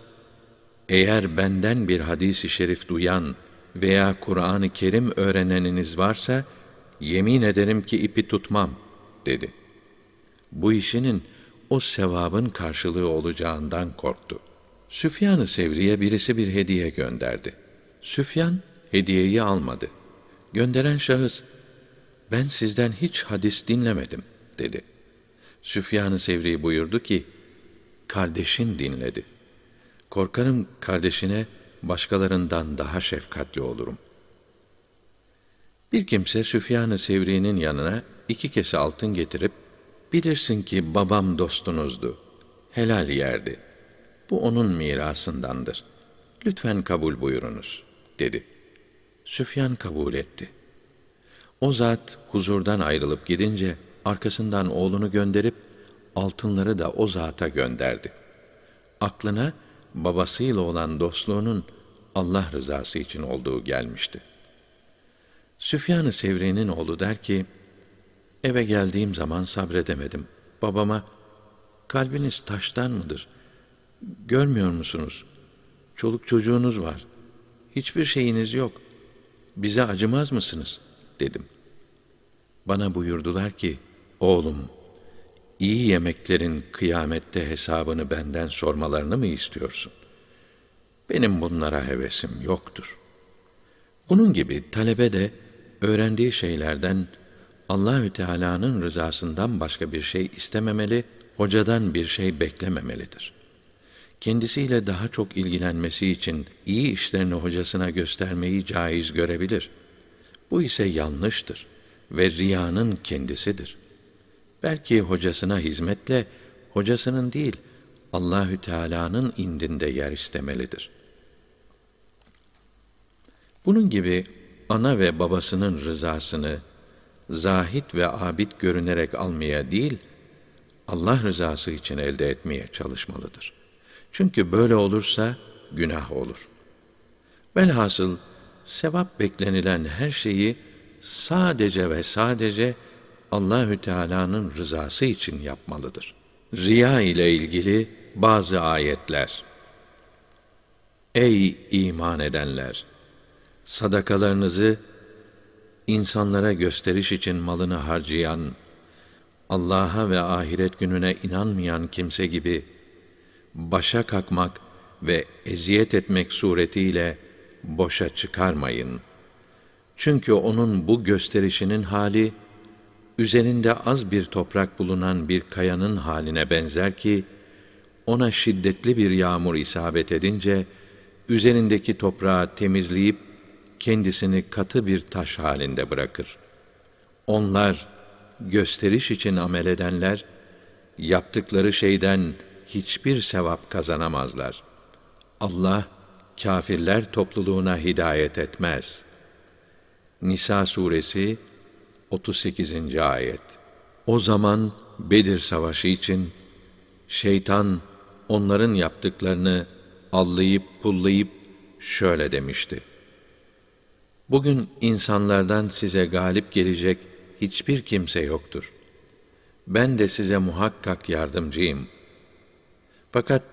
eğer benden bir hadisi şerif duyan veya Kur'an-ı Kerim öğreneniniz varsa, yemin ederim ki ipi tutmam, dedi. Bu işinin o sevabın karşılığı olacağından korktu. Süfyan-ı Sevri'ye birisi bir hediye gönderdi. Süfyan hediyeyi almadı. Gönderen şahıs, ben sizden hiç hadis dinlemedim, dedi. Süfyan-ı Sevri buyurdu ki, kardeşin dinledi. Korkarım kardeşine başkalarından daha şefkatli olurum. Bir kimse Süfyan-ı Sevri'nin yanına iki kese altın getirip, bilirsin ki babam dostunuzdu, helal yerdi. Bu onun mirasındandır. Lütfen kabul buyurunuz, dedi. Süfyan kabul etti. O zat huzurdan ayrılıp gidince, arkasından oğlunu gönderip, altınları da o zata gönderdi. Aklına, babasıyla olan dostluğunun Allah rızası için olduğu gelmişti. Süfyan-ı Sevri'nin oğlu der ki, eve geldiğim zaman sabredemedim. Babama, kalbiniz taştan mıdır? Görmüyor musunuz? Çoluk çocuğunuz var. Hiçbir şeyiniz yok. Bize acımaz mısınız? dedim. Bana buyurdular ki, oğlum, iyi yemeklerin kıyamette hesabını benden sormalarını mı istiyorsun? Benim bunlara hevesim yoktur. Bunun gibi talebe de öğrendiği şeylerden Allahü Teala'nın rızasından başka bir şey istememeli, hocadan bir şey beklememelidir. Kendisiyle daha çok ilgilenmesi için iyi işlerini hocasına göstermeyi caiz görebilir. Bu ise yanlıştır ve riyanın kendisidir. Belki hocasına hizmetle hocasının değil Allahü Teala'nın indinde yer istemelidir. Bunun gibi ana ve babasının rızasını zahit ve abid görünerek almaya değil, Allah rızası için elde etmeye çalışmalıdır. Çünkü böyle olursa günah olur. Velhasıl sevap beklenilen her şeyi sadece ve sadece Allahü Teala'nın rızası için yapmalıdır. Riya ile ilgili bazı ayetler. Ey iman edenler! Sadakalarınızı insanlara gösteriş için malını harcayan, Allah'a ve ahiret gününe inanmayan kimse gibi başa kalkmak ve eziyet etmek suretiyle boşa çıkarmayın. Çünkü onun bu gösterişinin hali üzerinde az bir toprak bulunan bir kayanın haline benzer ki ona şiddetli bir yağmur isabet edince üzerindeki toprağı temizleyip kendisini katı bir taş halinde bırakır. Onlar gösteriş için amel edenler yaptıkları şeyden hiçbir sevap kazanamazlar. Allah kâfirler topluluğuna hidayet etmez. Nisa suresi 38. ayet. O zaman Bedir savaşı için şeytan onların yaptıklarını allayıp pullayıp şöyle demişti. Bugün insanlardan size galip gelecek hiçbir kimse yoktur. Ben de size muhakkak yardımcıyım. Fakat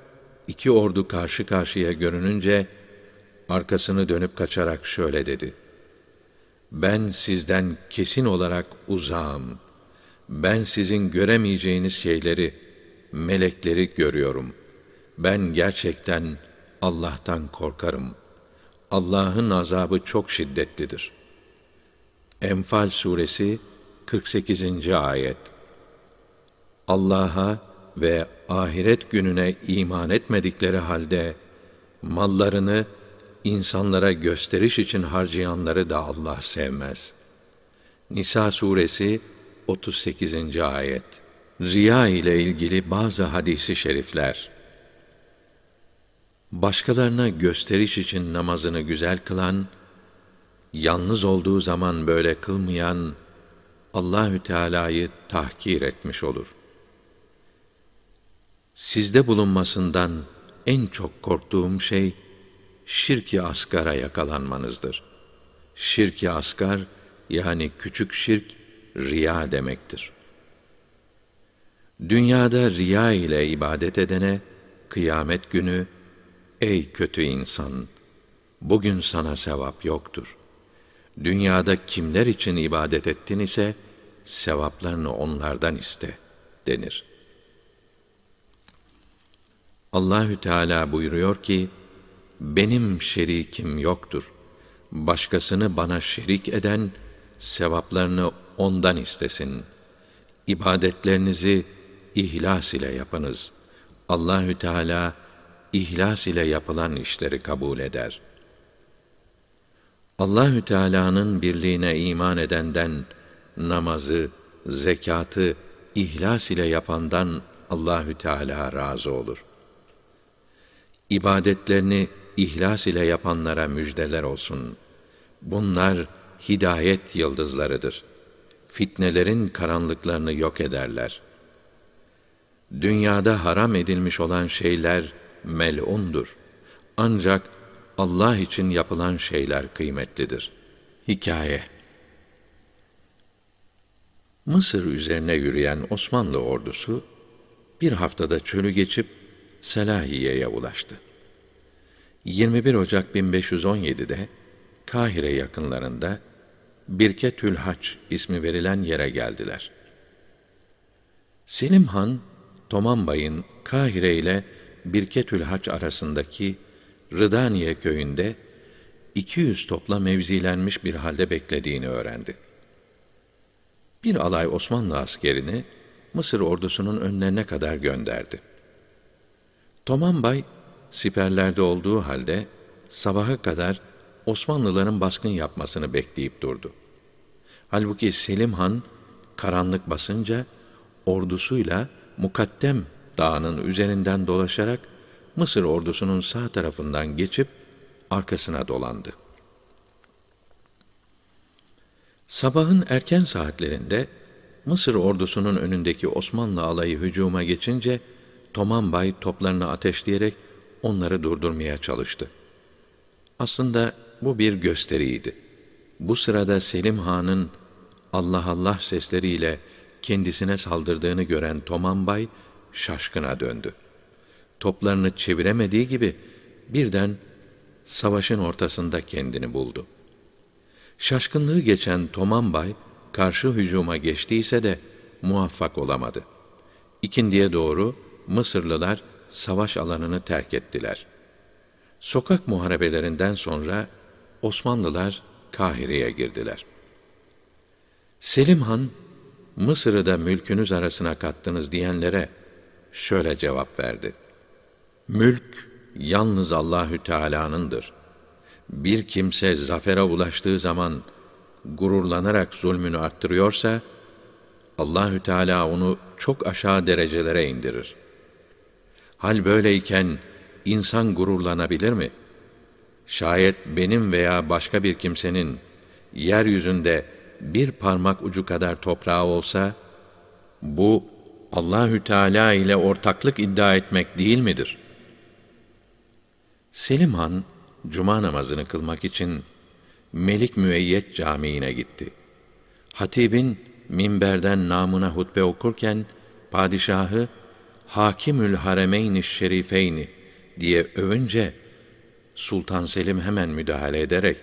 iki ordu karşı karşıya görününce arkasını dönüp kaçarak şöyle dedi: Ben sizden kesin olarak uzağım. Ben sizin göremeyeceğiniz şeyleri, melekleri görüyorum. Ben gerçekten Allah'tan korkarım. Allah'ın azabı çok şiddetlidir. Enfal suresi 48. ayet Allah'a ve ahiret gününe iman etmedikleri halde mallarını insanlara gösteriş için harcayanları da Allah sevmez. Nisa suresi 38. ayet. Riya ile ilgili bazı hadisi şerifler. Başkalarına gösteriş için namazını güzel kılan, yalnız olduğu zaman böyle kılmayan Allahü Teala'yı tahkir etmiş olur. Sizde bulunmasından en çok korktuğum şey şirki asgara yakalanmanızdır. Şirki asgar yani küçük şirk riya demektir. Dünyada riya ile ibadet edene kıyamet günü ey kötü insan bugün sana sevap yoktur. Dünyada kimler için ibadet ettin ise sevaplarını onlardan iste denir. Allahü Teala buyuruyor ki benim şerikim yoktur. Başkasını bana şerik eden sevaplarını ondan istesin. İbadetlerinizi ihlas ile yapınız. Allahü Teala ihlas ile yapılan işleri kabul eder. Allahü Teala'nın birliğine iman edenden namazı, zekatı ihlas ile yapandan Allahü Teala razı olur. İbadetlerini ihlas ile yapanlara müjdeler olsun. Bunlar hidayet yıldızlarıdır. Fitnelerin karanlıklarını yok ederler. Dünyada haram edilmiş olan şeyler mel'undur. Ancak Allah için yapılan şeyler kıymetlidir. Hikaye Mısır üzerine yürüyen Osmanlı ordusu bir haftada çölü geçip Selahiye'ye ulaştı. 21 Ocak 1517'de Kahire yakınlarında Birketül Haç ismi verilen yere geldiler. Selim Han, Toman Bay'ın Kahire ile Birketül Haç arasındaki Rıdaniye köyünde 200 topla mevzilenmiş bir halde beklediğini öğrendi. Bir alay Osmanlı askerini Mısır ordusunun önlerine kadar gönderdi. Toman Bay siperlerde olduğu halde sabaha kadar Osmanlıların baskın yapmasını bekleyip durdu. Halbuki Selim Han karanlık basınca ordusuyla Mukaddem dağının üzerinden dolaşarak Mısır ordusunun sağ tarafından geçip arkasına dolandı. Sabahın erken saatlerinde Mısır ordusunun önündeki Osmanlı alayı hücuma geçince Toman Bay toplarını ateşleyerek onları durdurmaya çalıştı. Aslında bu bir gösteriydi. Bu sırada Selim Han'ın Allah Allah sesleriyle kendisine saldırdığını gören Toman Bay şaşkına döndü. Toplarını çeviremediği gibi birden savaşın ortasında kendini buldu. Şaşkınlığı geçen Toman Bay karşı hücuma geçtiyse de muvaffak olamadı. İkindiye doğru Mısırlılar savaş alanını terk ettiler. Sokak muharebelerinden sonra Osmanlılar Kahire'ye girdiler. Selim Han, Mısır'ı da mülkünüz arasına kattınız diyenlere şöyle cevap verdi. Mülk yalnız Allahü Teala'nındır. Bir kimse zafere ulaştığı zaman gururlanarak zulmünü arttırıyorsa Allahü Teala onu çok aşağı derecelere indirir. Hal böyleyken insan gururlanabilir mi? Şayet benim veya başka bir kimsenin yeryüzünde bir parmak ucu kadar toprağı olsa bu Allahü Teala ile ortaklık iddia etmek değil midir? Selim Han cuma namazını kılmak için Melik Müeyyet Camii'ne gitti. Hatibin minberden namına hutbe okurken padişahı Hakimül Haremeyn Şerifeyni diye övünce Sultan Selim hemen müdahale ederek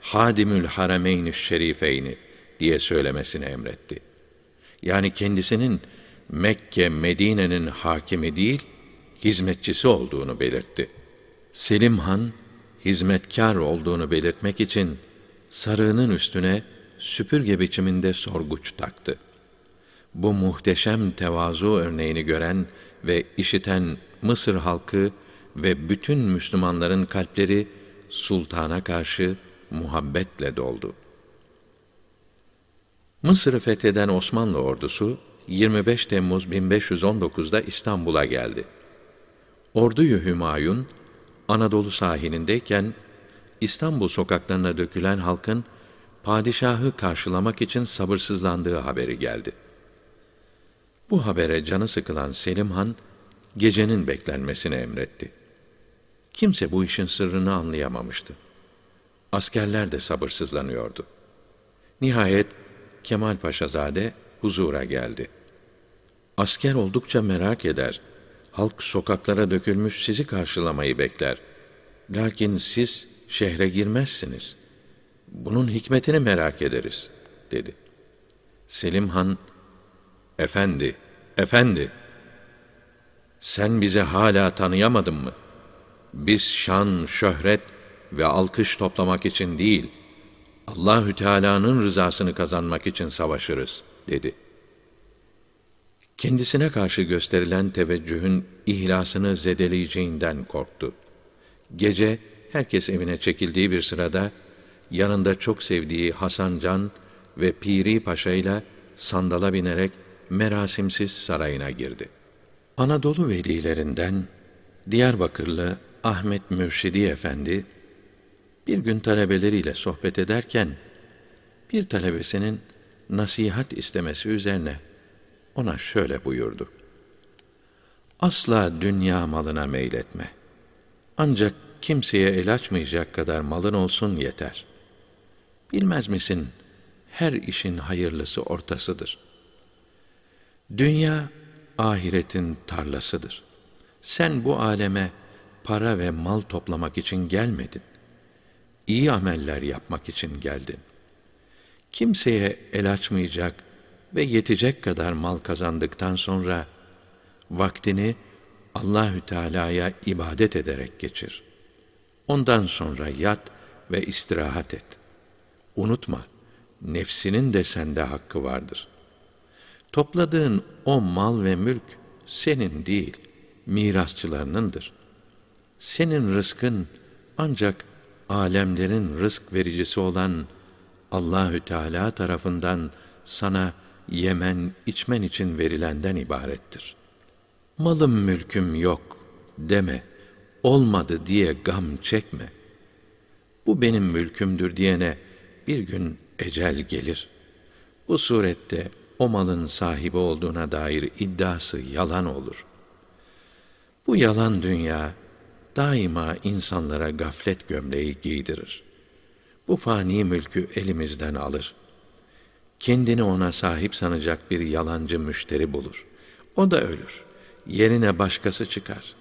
Hadimül Haremeyn Şerifeyni diye söylemesini emretti. Yani kendisinin Mekke, Medine'nin hakimi değil, hizmetçisi olduğunu belirtti. Selim Han, hizmetkar olduğunu belirtmek için sarığının üstüne süpürge biçiminde sorguç taktı. Bu muhteşem tevazu örneğini gören ve işiten Mısır halkı ve bütün Müslümanların kalpleri sultana karşı muhabbetle doldu. Mısır'ı fetheden Osmanlı ordusu 25 Temmuz 1519'da İstanbul'a geldi. Orduyu Hümayun Anadolu sahilindeyken İstanbul sokaklarına dökülen halkın padişahı karşılamak için sabırsızlandığı haberi geldi. Bu habere canı sıkılan Selim Han gecenin beklenmesini emretti. Kimse bu işin sırrını anlayamamıştı. Askerler de sabırsızlanıyordu. Nihayet Kemal Paşazade huzura geldi. Asker oldukça merak eder. Halk sokaklara dökülmüş sizi karşılamayı bekler. Lakin siz şehre girmezsiniz. Bunun hikmetini merak ederiz, dedi. Selim Han, efendi, efendi, sen bizi hala tanıyamadın mı? Biz şan, şöhret ve alkış toplamak için değil, Allahü Teala'nın rızasını kazanmak için savaşırız, dedi. Kendisine karşı gösterilen teveccühün ihlasını zedeleyeceğinden korktu. Gece herkes evine çekildiği bir sırada yanında çok sevdiği Hasan Can ve Piri Paşa ile sandala binerek merasimsiz sarayına girdi. Anadolu velilerinden Diyarbakırlı Ahmet Mürşidi Efendi bir gün talebeleriyle sohbet ederken bir talebesinin nasihat istemesi üzerine ona şöyle buyurdu. Asla dünya malına meyletme. Ancak kimseye el açmayacak kadar malın olsun yeter. Bilmez misin, her işin hayırlısı ortasıdır. Dünya, ahiretin tarlasıdır. Sen bu aleme para ve mal toplamak için gelmedin. İyi ameller yapmak için geldin. Kimseye el açmayacak ve yetecek kadar mal kazandıktan sonra vaktini Allahü Teala'ya ibadet ederek geçir. Ondan sonra yat ve istirahat et. Unutma, nefsinin de sende hakkı vardır. Topladığın o mal ve mülk senin değil, mirasçılarınındır. Senin rızkın ancak alemlerin rızk vericisi olan Allahü Teala tarafından sana yemen, içmen için verilenden ibarettir. Malım mülküm yok deme, olmadı diye gam çekme. Bu benim mülkümdür diyene bir gün ecel gelir. Bu surette o malın sahibi olduğuna dair iddiası yalan olur. Bu yalan dünya daima insanlara gaflet gömleği giydirir. Bu fani mülkü elimizden alır. Kendini ona sahip sanacak bir yalancı müşteri bulur. O da ölür. Yerine başkası çıkar.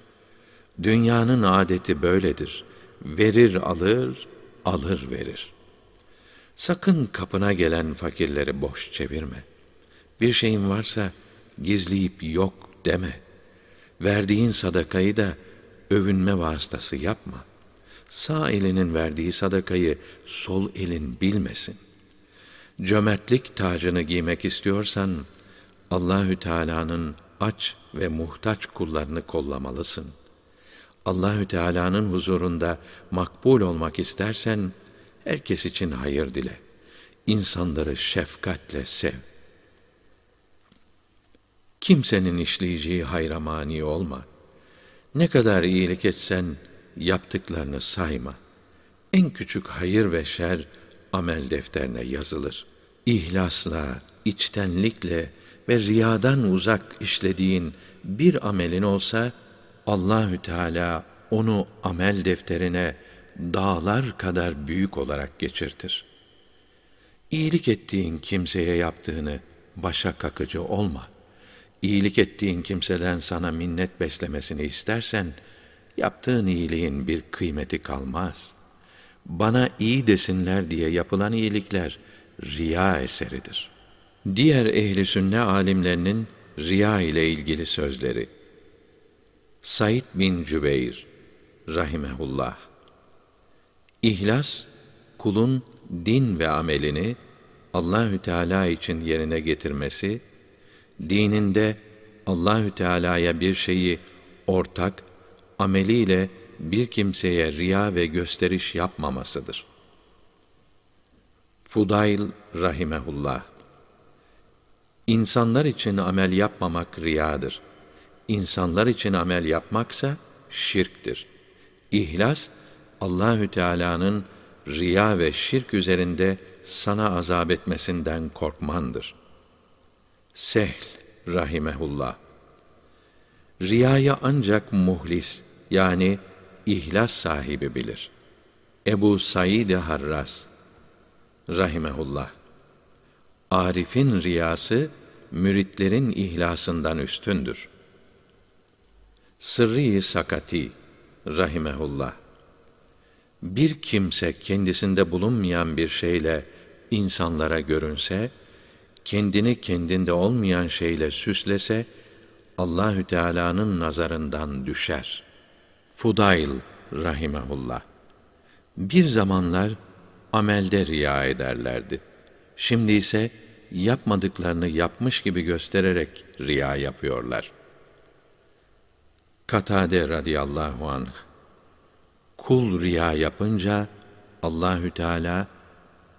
Dünyanın adeti böyledir. Verir alır, alır verir. Sakın kapına gelen fakirleri boş çevirme. Bir şeyin varsa gizleyip yok deme. Verdiğin sadakayı da övünme vasıtası yapma. Sağ elinin verdiği sadakayı sol elin bilmesin. Cömertlik tacını giymek istiyorsan Allahü Teala'nın aç ve muhtaç kullarını kollamalısın. Allahü Teala'nın huzurunda makbul olmak istersen herkes için hayır dile. İnsanları şefkatle sev. Kimsenin işleyeceği hayra mani olma. Ne kadar iyilik etsen yaptıklarını sayma. En küçük hayır ve şer amel defterine yazılır. İhlasla, içtenlikle ve riyadan uzak işlediğin bir amelin olsa Allahü Teala onu amel defterine dağlar kadar büyük olarak geçirtir. İyilik ettiğin kimseye yaptığını başa kakıcı olma. İyilik ettiğin kimseden sana minnet beslemesini istersen, yaptığın iyiliğin bir kıymeti kalmaz. Bana iyi desinler diye yapılan iyilikler riya eseridir. Diğer ehli sünne alimlerinin riya ile ilgili sözleri. Said bin Cübeyr rahimehullah İhlas kulun din ve amelini Allahü Teala için yerine getirmesi, dininde Allahü Teala'ya bir şeyi ortak ameliyle bir kimseye riya ve gösteriş yapmamasıdır. Fudayl rahimehullah İnsanlar için amel yapmamak riyadır. İnsanlar için amel yapmaksa şirktir. İhlas Allahü Teala'nın riya ve şirk üzerinde sana azap etmesinden korkmandır. Sehl rahimehullah Riyayı ancak muhlis yani ihlas sahibi bilir. Ebu Said Harras rahimehullah Arif'in riyası müritlerin ihlasından üstündür. Sırrı Sakati rahimehullah bir kimse kendisinde bulunmayan bir şeyle insanlara görünse, kendini kendinde olmayan şeyle süslese, Allahü Teala'nın nazarından düşer. Fudayl rahimehullah. Bir zamanlar amelde riya ederlerdi. Şimdi ise yapmadıklarını yapmış gibi göstererek riya yapıyorlar. Katade radıyallahu anh Kul riya yapınca Allahü Teala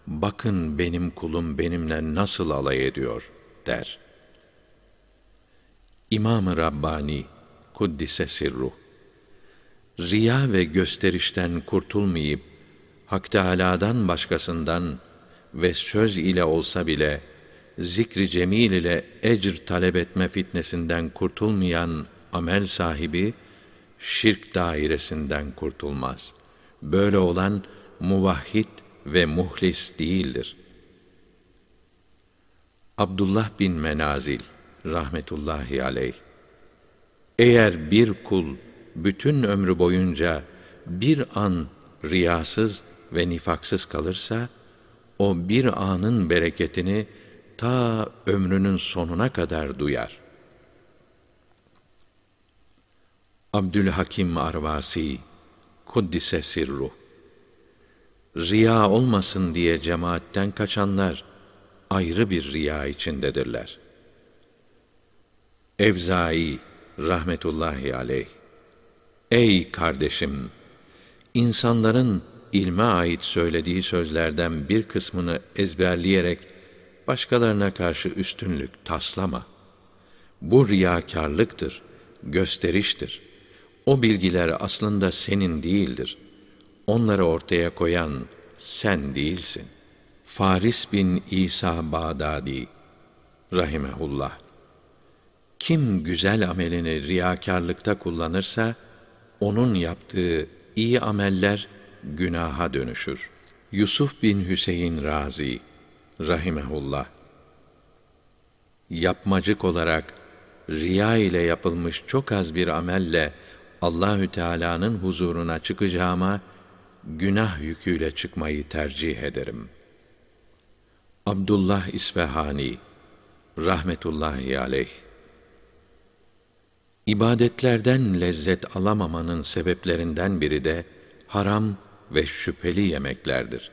bakın benim kulum benimle nasıl alay ediyor der. İmam-ı Rabbani kuddise sirruh riya ve gösterişten kurtulmayıp Hak Teâlâ'dan başkasından ve söz ile olsa bile zikri cemil ile ecr talep etme fitnesinden kurtulmayan amel sahibi şirk dairesinden kurtulmaz. Böyle olan muvahhid ve muhlis değildir. Abdullah bin Menazil rahmetullahi aleyh eğer bir kul bütün ömrü boyunca bir an riyasız ve nifaksız kalırsa o bir anın bereketini ta ömrünün sonuna kadar duyar. Abdülhakim Arvasi Kuddise sirru Riya olmasın diye cemaatten kaçanlar ayrı bir riya içindedirler. Evzai rahmetullahi aleyh Ey kardeşim! insanların ilme ait söylediği sözlerden bir kısmını ezberleyerek başkalarına karşı üstünlük taslama. Bu riyakarlıktır, gösteriştir.'' O bilgiler aslında senin değildir. Onları ortaya koyan sen değilsin. Faris bin İsa Bağdadi rahimehullah kim güzel amelini riyakarlıkta kullanırsa onun yaptığı iyi ameller günaha dönüşür. Yusuf bin Hüseyin Razi rahimehullah yapmacık olarak riya ile yapılmış çok az bir amelle Allahü Teala'nın huzuruna çıkacağıma günah yüküyle çıkmayı tercih ederim. Abdullah İsfahani rahmetullahi aleyh İbadetlerden lezzet alamamanın sebeplerinden biri de haram ve şüpheli yemeklerdir.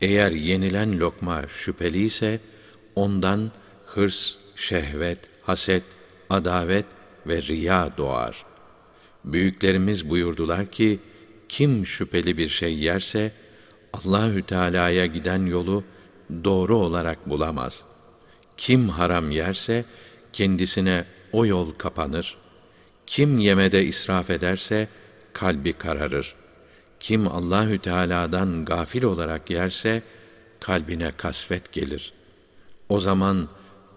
Eğer yenilen lokma şüpheli ise ondan hırs, şehvet, haset, adavet ve riya doğar.'' Büyüklerimiz buyurdular ki kim şüpheli bir şey yerse Allahü Teala'ya giden yolu doğru olarak bulamaz. Kim haram yerse kendisine o yol kapanır. Kim yemede israf ederse kalbi kararır. Kim Allahü Teala'dan gafil olarak yerse kalbine kasvet gelir. O zaman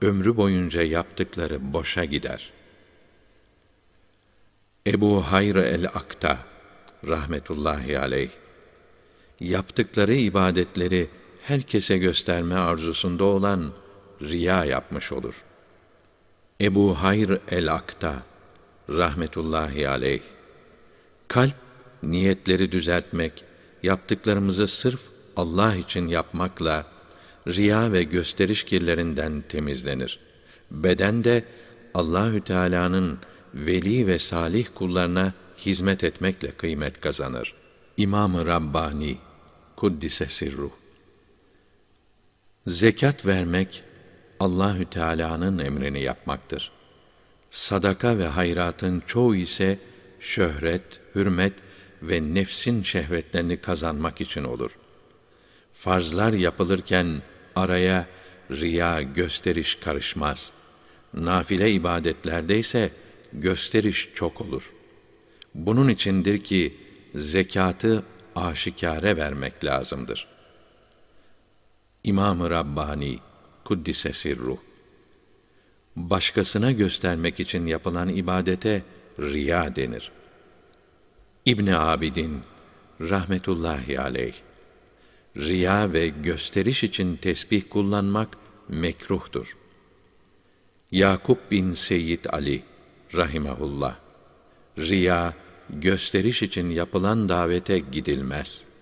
ömrü boyunca yaptıkları boşa gider.'' Ebu Hayr el-Akta rahmetullahi aleyh yaptıkları ibadetleri herkese gösterme arzusunda olan riya yapmış olur. Ebu Hayr el-Akta rahmetullahi aleyh kalp niyetleri düzeltmek, yaptıklarımızı sırf Allah için yapmakla riya ve gösteriş kirlerinden temizlenir. Beden de Allahü Teala'nın veli ve salih kullarına hizmet etmekle kıymet kazanır. İmam-ı Rabbani Kuddise Sirruh Zekat vermek Allahü Teala'nın emrini yapmaktır. Sadaka ve hayratın çoğu ise şöhret, hürmet ve nefsin şehvetlerini kazanmak için olur. Farzlar yapılırken araya riya, gösteriş karışmaz. Nafile ibadetlerde ise gösteriş çok olur. Bunun içindir ki zekatı aşikare vermek lazımdır. İmam-ı Rabbani Kuddise Sirruh Başkasına göstermek için yapılan ibadete riya denir. İbn Abidin rahmetullahi aleyh riya ve gösteriş için tesbih kullanmak mekruhtur. Yakup bin Seyyid Ali rahimahullah riya gösteriş için yapılan davete gidilmez.''